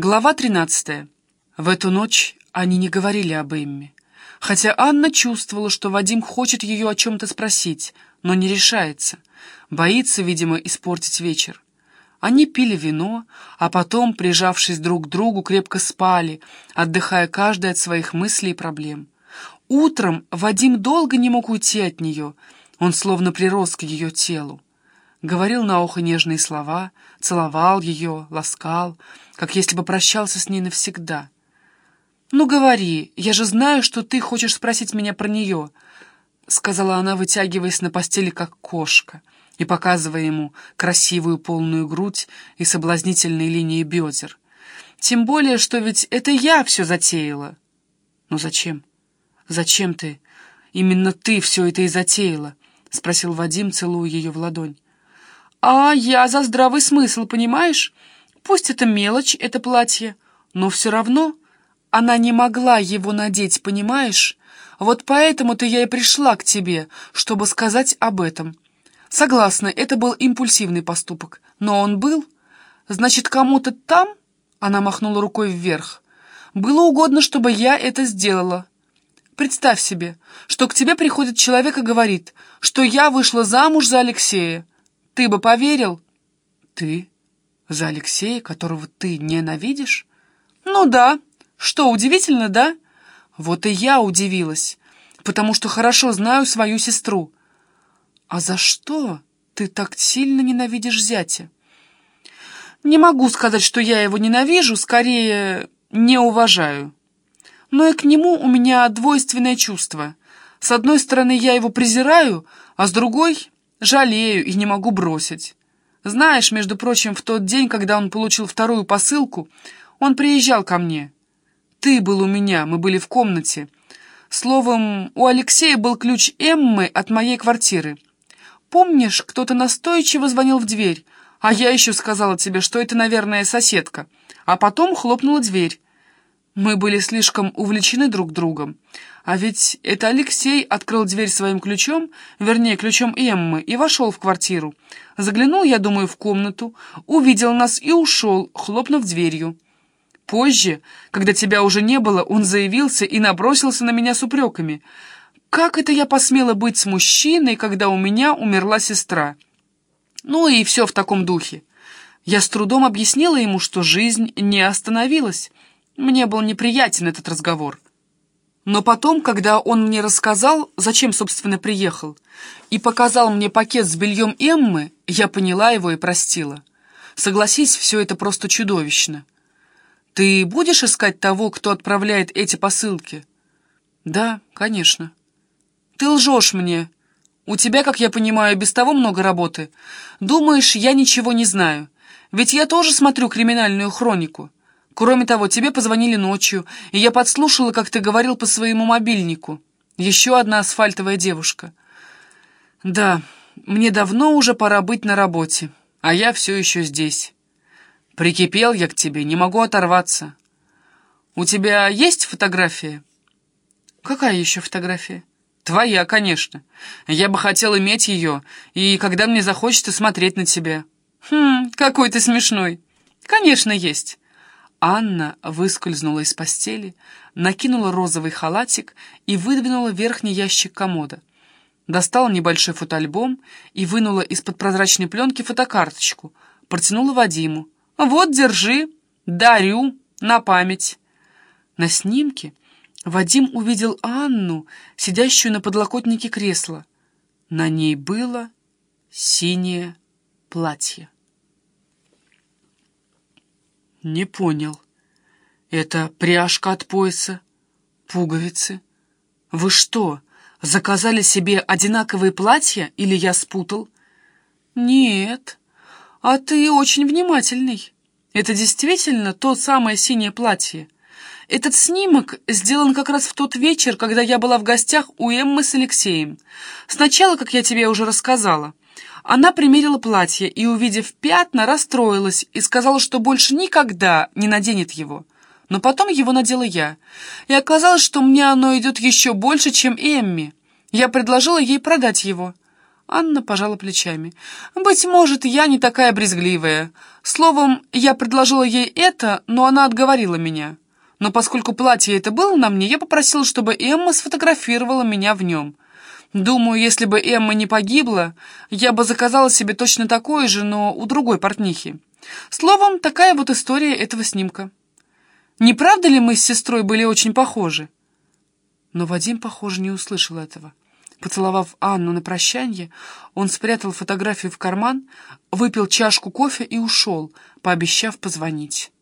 Глава 13. В эту ночь они не говорили об Эмме. Хотя Анна чувствовала, что Вадим хочет ее о чем-то спросить, но не решается. Боится, видимо, испортить вечер. Они пили вино, а потом, прижавшись друг к другу, крепко спали, отдыхая каждый от своих мыслей и проблем. Утром Вадим долго не мог уйти от нее, он словно прирос к ее телу говорил на ухо нежные слова, целовал ее, ласкал, как если бы прощался с ней навсегда. «Ну, говори, я же знаю, что ты хочешь спросить меня про нее», — сказала она, вытягиваясь на постели, как кошка, и показывая ему красивую полную грудь и соблазнительные линии бедер. «Тем более, что ведь это я все затеяла». «Ну зачем? Зачем ты? Именно ты все это и затеяла», — спросил Вадим, целуя ее в ладонь. «А я за здравый смысл, понимаешь? Пусть это мелочь, это платье, но все равно она не могла его надеть, понимаешь? Вот поэтому-то я и пришла к тебе, чтобы сказать об этом. Согласна, это был импульсивный поступок, но он был. Значит, кому-то там, она махнула рукой вверх, было угодно, чтобы я это сделала. Представь себе, что к тебе приходит человек и говорит, что я вышла замуж за Алексея. Ты бы поверил? Ты? За Алексея, которого ты ненавидишь? Ну да. Что, удивительно, да? Вот и я удивилась, потому что хорошо знаю свою сестру. А за что ты так сильно ненавидишь зятя? Не могу сказать, что я его ненавижу, скорее, не уважаю. Но и к нему у меня двойственное чувство. С одной стороны, я его презираю, а с другой Жалею и не могу бросить. Знаешь, между прочим, в тот день, когда он получил вторую посылку, он приезжал ко мне. Ты был у меня, мы были в комнате. Словом, у Алексея был ключ Эммы от моей квартиры. Помнишь, кто-то настойчиво звонил в дверь, а я еще сказала тебе, что это, наверное, соседка. А потом хлопнула дверь. Мы были слишком увлечены друг другом. А ведь это Алексей открыл дверь своим ключом, вернее, ключом Эммы, и вошел в квартиру. Заглянул, я думаю, в комнату, увидел нас и ушел, хлопнув дверью. Позже, когда тебя уже не было, он заявился и набросился на меня с упреками. Как это я посмела быть с мужчиной, когда у меня умерла сестра? Ну и все в таком духе. Я с трудом объяснила ему, что жизнь не остановилась, мне был неприятен этот разговор. Но потом, когда он мне рассказал, зачем, собственно, приехал, и показал мне пакет с бельем Эммы, я поняла его и простила. Согласись, все это просто чудовищно. Ты будешь искать того, кто отправляет эти посылки? Да, конечно. Ты лжешь мне. У тебя, как я понимаю, без того много работы. Думаешь, я ничего не знаю. Ведь я тоже смотрю криминальную хронику. Кроме того, тебе позвонили ночью, и я подслушала, как ты говорил по своему мобильнику. Еще одна асфальтовая девушка. Да, мне давно уже пора быть на работе, а я все еще здесь. Прикипел я к тебе, не могу оторваться. У тебя есть фотография? Какая еще фотография? Твоя, конечно. Я бы хотел иметь ее, и когда мне захочется смотреть на тебя. Хм, какой ты смешной. Конечно, есть. Анна выскользнула из постели, накинула розовый халатик и выдвинула верхний ящик комода. Достала небольшой фотоальбом и вынула из-под прозрачной пленки фотокарточку. Протянула Вадиму. «Вот, держи, дарю, на память». На снимке Вадим увидел Анну, сидящую на подлокотнике кресла. На ней было синее платье. «Не понял. Это пряжка от пояса? Пуговицы? Вы что, заказали себе одинаковые платья или я спутал?» «Нет. А ты очень внимательный. Это действительно то самое синее платье. Этот снимок сделан как раз в тот вечер, когда я была в гостях у Эммы с Алексеем. Сначала, как я тебе уже рассказала». Она примерила платье и, увидев пятна, расстроилась и сказала, что больше никогда не наденет его. Но потом его надела я. И оказалось, что мне оно идет еще больше, чем Эмми. Я предложила ей продать его. Анна пожала плечами. «Быть может, я не такая брезгливая. Словом, я предложила ей это, но она отговорила меня. Но поскольку платье это было на мне, я попросила, чтобы Эмма сфотографировала меня в нем. Думаю, если бы Эмма не погибла, я бы заказала себе точно такое же, но у другой портнихи. Словом, такая вот история этого снимка. Не правда ли мы с сестрой были очень похожи?» Но Вадим, похоже, не услышал этого. Поцеловав Анну на прощанье, он спрятал фотографию в карман, выпил чашку кофе и ушел, пообещав позвонить.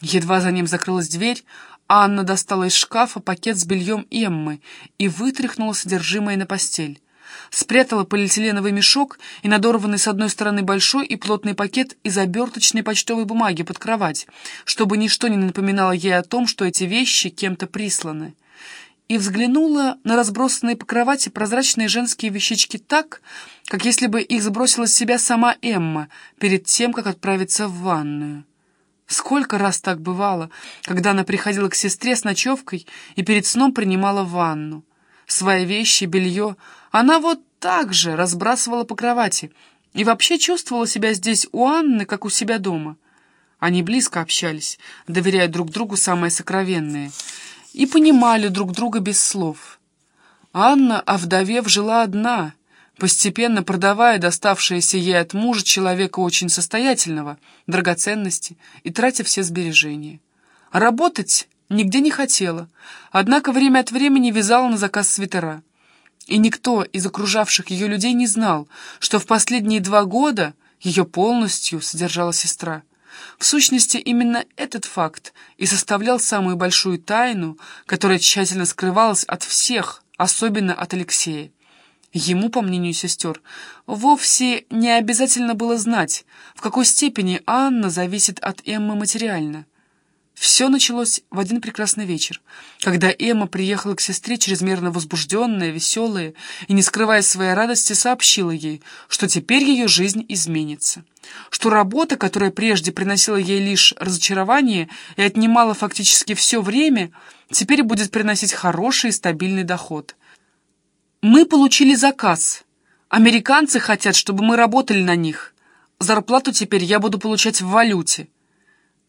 Едва за ним закрылась дверь, Анна достала из шкафа пакет с бельем Эммы и вытряхнула содержимое на постель. Спрятала полиэтиленовый мешок и надорванный с одной стороны большой и плотный пакет из оберточной почтовой бумаги под кровать, чтобы ничто не напоминало ей о том, что эти вещи кем-то присланы и взглянула на разбросанные по кровати прозрачные женские вещички так, как если бы их сбросила с себя сама Эмма перед тем, как отправиться в ванную. Сколько раз так бывало, когда она приходила к сестре с ночевкой и перед сном принимала ванну. Свои вещи, белье она вот так же разбрасывала по кровати и вообще чувствовала себя здесь у Анны, как у себя дома. Они близко общались, доверяя друг другу самое сокровенное — и понимали друг друга без слов. Анна, овдовев, жила одна, постепенно продавая доставшееся ей от мужа человека очень состоятельного, драгоценности и тратя все сбережения. работать нигде не хотела, однако время от времени вязала на заказ свитера. И никто из окружавших ее людей не знал, что в последние два года ее полностью содержала сестра. В сущности, именно этот факт и составлял самую большую тайну, которая тщательно скрывалась от всех, особенно от Алексея. Ему, по мнению сестер, вовсе не обязательно было знать, в какой степени Анна зависит от Эммы материально. Все началось в один прекрасный вечер, когда Эмма приехала к сестре чрезмерно возбужденная, веселая и, не скрывая своей радости, сообщила ей, что теперь ее жизнь изменится, что работа, которая прежде приносила ей лишь разочарование и отнимала фактически все время, теперь будет приносить хороший и стабильный доход. «Мы получили заказ. Американцы хотят, чтобы мы работали на них. Зарплату теперь я буду получать в валюте».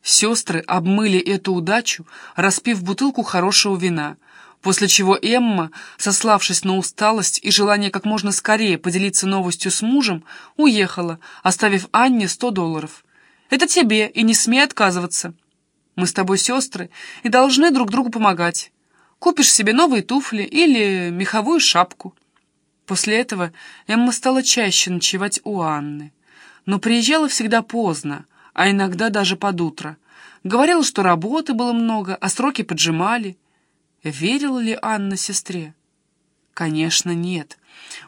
Сестры обмыли эту удачу, распив бутылку хорошего вина, после чего Эмма, сославшись на усталость и желание как можно скорее поделиться новостью с мужем, уехала, оставив Анне сто долларов. «Это тебе, и не смей отказываться. Мы с тобой сестры и должны друг другу помогать. Купишь себе новые туфли или меховую шапку». После этого Эмма стала чаще ночевать у Анны, но приезжала всегда поздно, а иногда даже под утро. Говорила, что работы было много, а сроки поджимали. Верила ли Анна сестре? Конечно, нет.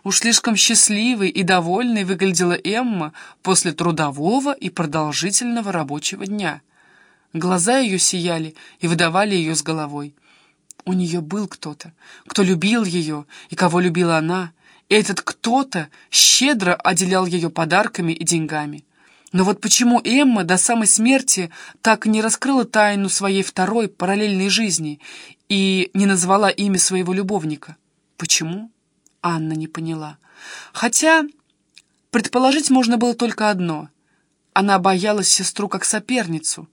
Уж слишком счастливой и довольной выглядела Эмма после трудового и продолжительного рабочего дня. Глаза ее сияли и выдавали ее с головой. У нее был кто-то, кто любил ее и кого любила она, и этот кто-то щедро отделял ее подарками и деньгами. Но вот почему Эмма до самой смерти так не раскрыла тайну своей второй параллельной жизни и не назвала имя своего любовника? Почему? Анна не поняла. Хотя предположить можно было только одно. Она боялась сестру как соперницу.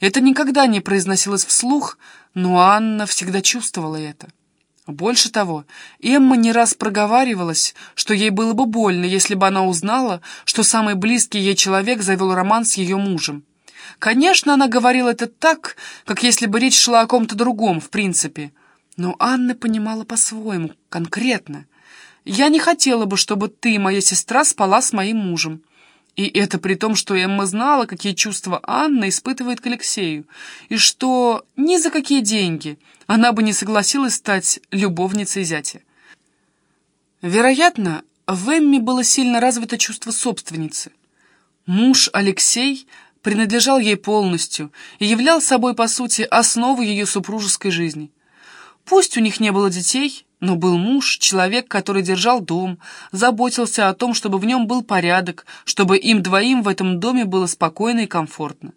Это никогда не произносилось вслух, но Анна всегда чувствовала это. Больше того, Эмма не раз проговаривалась, что ей было бы больно, если бы она узнала, что самый близкий ей человек завел роман с ее мужем. Конечно, она говорила это так, как если бы речь шла о ком-то другом, в принципе. Но Анна понимала по-своему, конкретно. «Я не хотела бы, чтобы ты, моя сестра, спала с моим мужем. И это при том, что Эмма знала, какие чувства Анна испытывает к Алексею, и что ни за какие деньги она бы не согласилась стать любовницей зятя. Вероятно, в Эмме было сильно развито чувство собственницы. Муж Алексей принадлежал ей полностью и являл собой, по сути, основу ее супружеской жизни. Пусть у них не было детей, но был муж, человек, который держал дом, заботился о том, чтобы в нем был порядок, чтобы им двоим в этом доме было спокойно и комфортно.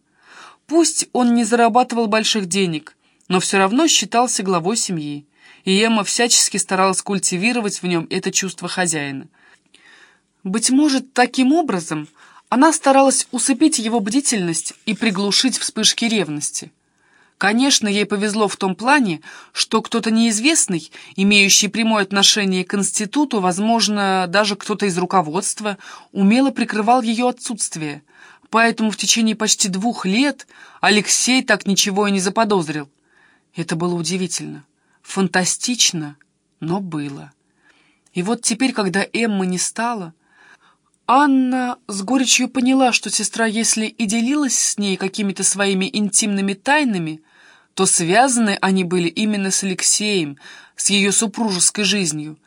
Пусть он не зарабатывал больших денег, но все равно считался главой семьи, и Эмма всячески старалась культивировать в нем это чувство хозяина. Быть может, таким образом она старалась усыпить его бдительность и приглушить вспышки ревности. Конечно, ей повезло в том плане, что кто-то неизвестный, имеющий прямое отношение к институту, возможно, даже кто-то из руководства, умело прикрывал ее отсутствие, поэтому в течение почти двух лет Алексей так ничего и не заподозрил. Это было удивительно, фантастично, но было. И вот теперь, когда Эммы не стало, Анна с горечью поняла, что сестра, если и делилась с ней какими-то своими интимными тайнами, то связаны они были именно с Алексеем, с ее супружеской жизнью,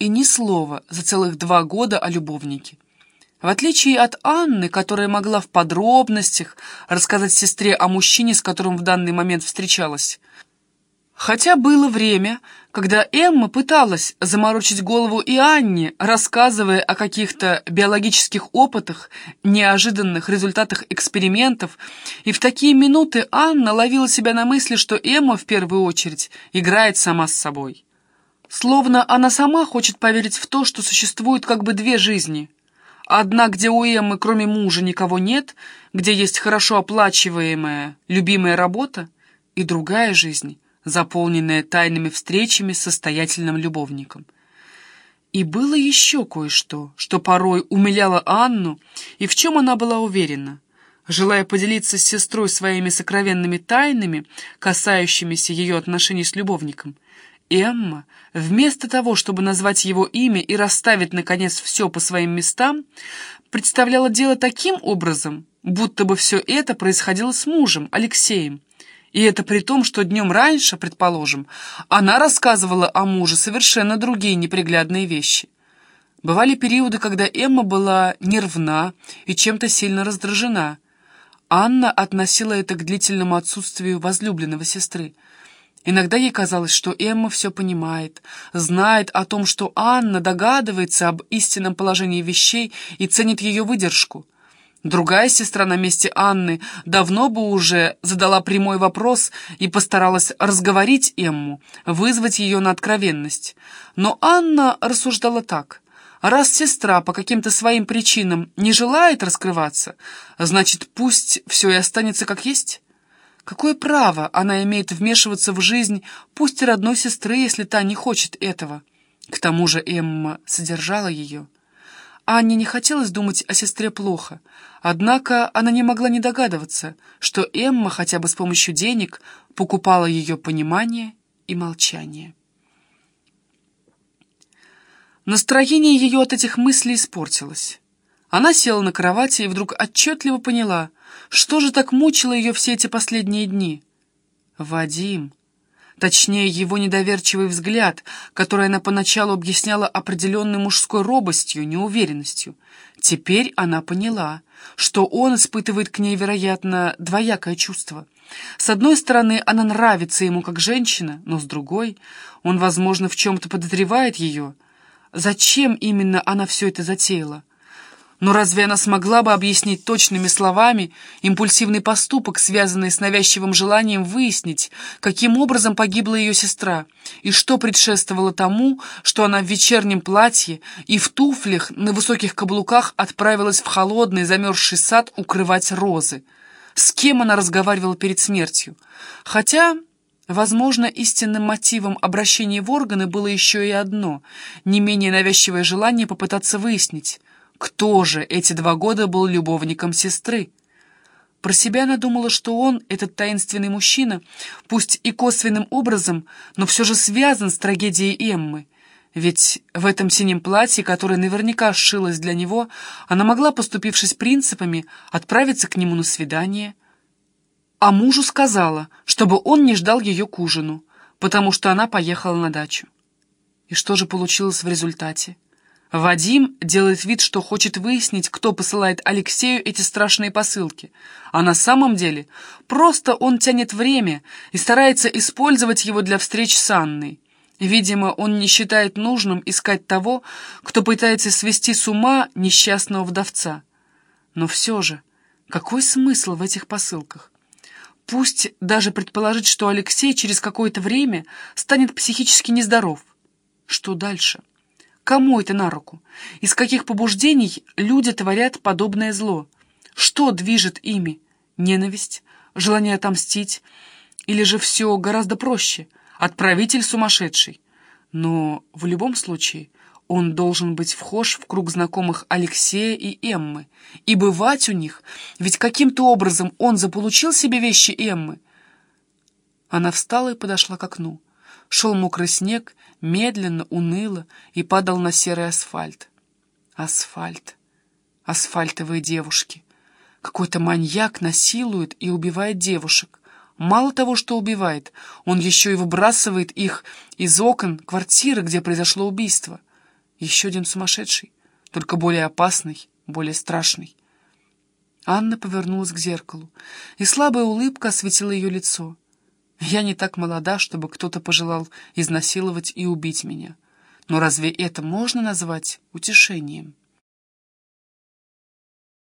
и ни слова за целых два года о любовнике. В отличие от Анны, которая могла в подробностях рассказать сестре о мужчине, с которым в данный момент встречалась, Хотя было время, когда Эмма пыталась заморочить голову и Анне, рассказывая о каких-то биологических опытах, неожиданных результатах экспериментов, и в такие минуты Анна ловила себя на мысли, что Эмма в первую очередь играет сама с собой. Словно она сама хочет поверить в то, что существует как бы две жизни. Одна, где у Эммы кроме мужа никого нет, где есть хорошо оплачиваемая, любимая работа, и другая жизнь — заполненная тайными встречами с состоятельным любовником. И было еще кое-что, что порой умиляло Анну, и в чем она была уверена. Желая поделиться с сестрой своими сокровенными тайнами, касающимися ее отношений с любовником, Эмма, вместо того, чтобы назвать его имя и расставить, наконец, все по своим местам, представляла дело таким образом, будто бы все это происходило с мужем, Алексеем, и это при том, что днем раньше, предположим, она рассказывала о муже совершенно другие неприглядные вещи. Бывали периоды, когда Эмма была нервна и чем-то сильно раздражена. Анна относила это к длительному отсутствию возлюбленного сестры. Иногда ей казалось, что Эмма все понимает, знает о том, что Анна догадывается об истинном положении вещей и ценит ее выдержку. Другая сестра на месте Анны давно бы уже задала прямой вопрос и постаралась разговорить Эмму, вызвать ее на откровенность. Но Анна рассуждала так. Раз сестра по каким-то своим причинам не желает раскрываться, значит, пусть все и останется как есть. Какое право она имеет вмешиваться в жизнь, пусть и родной сестры, если та не хочет этого? К тому же Эмма содержала ее. Анне не хотелось думать о сестре плохо, однако она не могла не догадываться, что Эмма хотя бы с помощью денег покупала ее понимание и молчание. Настроение ее от этих мыслей испортилось. Она села на кровати и вдруг отчетливо поняла, что же так мучило ее все эти последние дни. Вадим. Точнее, его недоверчивый взгляд, который она поначалу объясняла определенной мужской робостью, неуверенностью. Теперь она поняла, что он испытывает к ней, вероятно, двоякое чувство. С одной стороны, она нравится ему как женщина, но с другой, он, возможно, в чем-то подозревает ее. Зачем именно она все это затеяла? Но разве она смогла бы объяснить точными словами импульсивный поступок, связанный с навязчивым желанием выяснить, каким образом погибла ее сестра, и что предшествовало тому, что она в вечернем платье и в туфлях на высоких каблуках отправилась в холодный замерзший сад укрывать розы? С кем она разговаривала перед смертью? Хотя... Возможно, истинным мотивом обращения в органы было еще и одно, не менее навязчивое желание попытаться выяснить, кто же эти два года был любовником сестры? Про себя она думала, что он, этот таинственный мужчина, пусть и косвенным образом, но все же связан с трагедией Эммы. Ведь в этом синем платье, которое наверняка сшилось для него, она могла, поступившись принципами, отправиться к нему на свидание. А мужу сказала, чтобы он не ждал ее к ужину, потому что она поехала на дачу. И что же получилось в результате? Вадим делает вид, что хочет выяснить, кто посылает Алексею эти страшные посылки. А на самом деле просто он тянет время и старается использовать его для встреч с Анной. Видимо, он не считает нужным искать того, кто пытается свести с ума несчастного вдовца. Но все же, какой смысл в этих посылках? Пусть даже предположить, что Алексей через какое-то время станет психически нездоров. Что дальше? Кому это на руку? Из каких побуждений люди творят подобное зло? Что движет ими? Ненависть? Желание отомстить? Или же все гораздо проще? Отправитель сумасшедший? Но в любом случае он должен быть вхож в круг знакомых Алексея и Эммы и бывать у них, ведь каким-то образом он заполучил себе вещи Эммы. Она встала и подошла к окну. Шел мокрый снег, медленно, уныло, и падал на серый асфальт. Асфальт. Асфальтовые девушки. Какой-то маньяк насилует и убивает девушек. Мало того, что убивает, он еще и выбрасывает их из окон квартиры, где произошло убийство. Еще один сумасшедший, только более опасный, более страшный. Анна повернулась к зеркалу, и слабая улыбка осветила ее лицо. Я не так молода, чтобы кто-то пожелал изнасиловать и убить меня. Но разве это можно назвать утешением?»